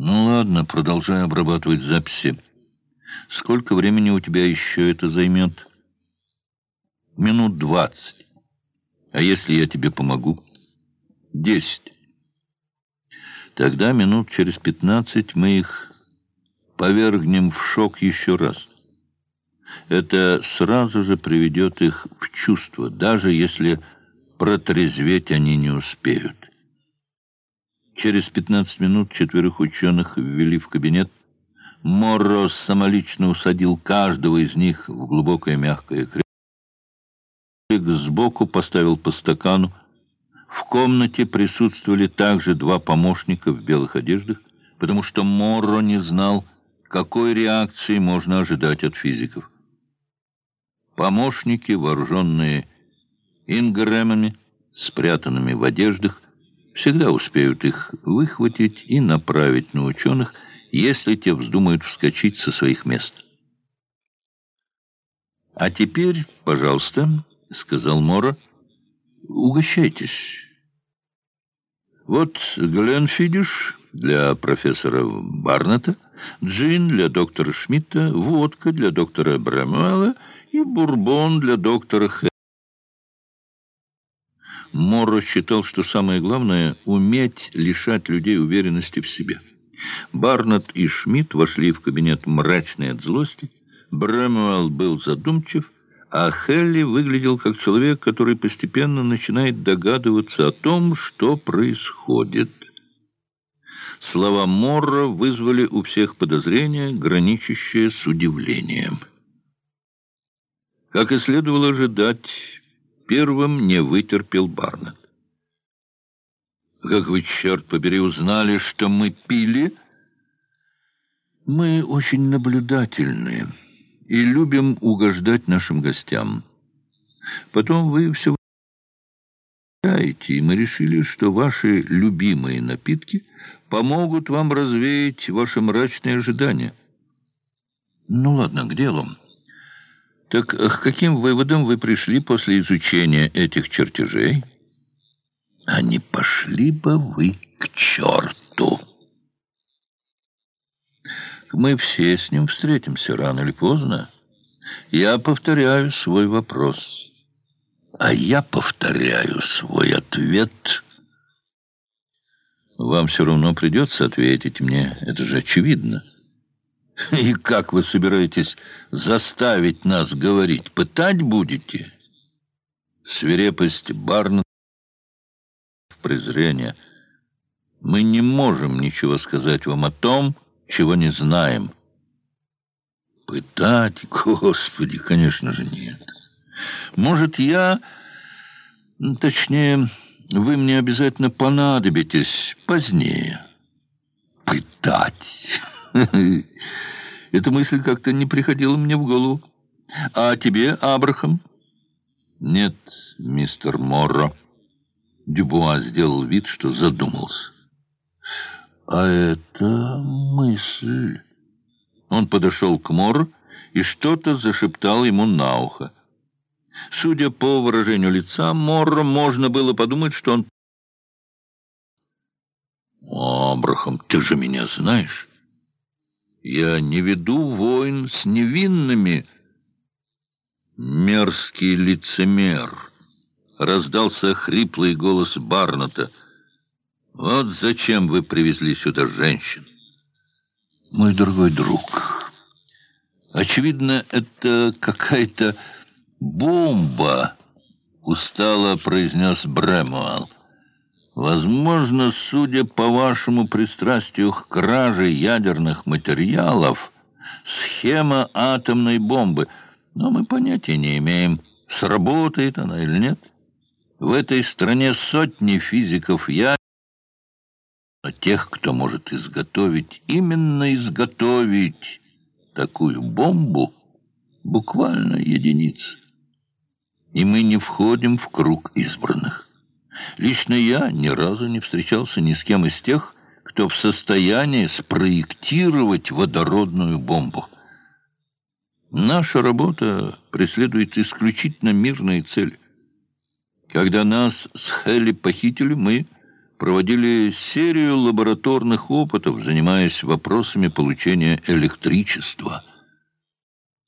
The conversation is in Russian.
Ну ладно, продолжай обрабатывать записи. Сколько времени у тебя еще это займет? Минут двадцать. А если я тебе помогу? Десять. Тогда минут через пятнадцать мы их повергнем в шок еще раз. Это сразу же приведет их в чувство, даже если протрезветь они не успеют. Через пятнадцать минут четверых ученых ввели в кабинет. Морро самолично усадил каждого из них в глубокое мягкое кресло. Сбоку поставил по стакану. В комнате присутствовали также два помощника в белых одеждах, потому что Морро не знал, какой реакции можно ожидать от физиков. Помощники, вооруженные ингремами, спрятанными в одеждах, всегда успеют их выхватить и направить на ученых, если те вздумают вскочить со своих мест. «А теперь, пожалуйста», — сказал Мора, — «угощайтесь». Вот Гленфидиш для профессора Барнета, джин для доктора Шмидта, водка для доктора Брамуэла и бурбон для доктора Хэ. Морро считал, что самое главное — уметь лишать людей уверенности в себе. Барнетт и Шмидт вошли в кабинет мрачный от злости. Брэмуэлл был задумчив, а Хелли выглядел как человек, который постепенно начинает догадываться о том, что происходит. Слова Морро вызвали у всех подозрения, граничащее с удивлением. Как и следовало ожидать, Первым не вытерпел Барнетт. «Как вы, черт побери, узнали, что мы пили?» «Мы очень наблюдательные и любим угождать нашим гостям. Потом вы все и мы решили, что ваши любимые напитки помогут вам развеять ваши мрачные ожидания». «Ну ладно, к делу». Так э, к каким выводам вы пришли после изучения этих чертежей? А не пошли бы вы к черту! Мы все с ним встретимся рано или поздно. Я повторяю свой вопрос. А я повторяю свой ответ. Вам все равно придется ответить мне, это же очевидно. И как вы собираетесь заставить нас говорить? Пытать будете? Свирепость Барна презрение. Мы не можем ничего сказать вам о том, чего не знаем. Пытать? Господи, конечно же, нет. Может, я... Точнее, вы мне обязательно понадобитесь позднее. Пытать... Эта мысль как-то не приходила мне в голову. А тебе, Абрахам? Нет, мистер Морро. Дюбуа сделал вид, что задумался. А это мысль. Он подошел к Морро и что-то зашептал ему на ухо. Судя по выражению лица Морро, можно было подумать, что он... «Абрахам, ты же меня знаешь?» Я не веду войн с невинными. Мерзкий лицемер. Раздался хриплый голос Барната. Вот зачем вы привезли сюда женщин. Мой дорогой друг, очевидно, это какая-то бомба, устало произнес Брэмуэлл. Возможно, судя по вашему пристрастию к краже ядерных материалов, схема атомной бомбы, но мы понятия не имеем, сработает она или нет. В этой стране сотни физиков ядер, но тех, кто может изготовить, именно изготовить такую бомбу, буквально единицы. И мы не входим в круг избранных. Лично я ни разу не встречался ни с кем из тех, кто в состоянии спроектировать водородную бомбу. Наша работа преследует исключительно мирные цели. Когда нас с Хелли похитили, мы проводили серию лабораторных опытов, занимаясь вопросами получения электричества –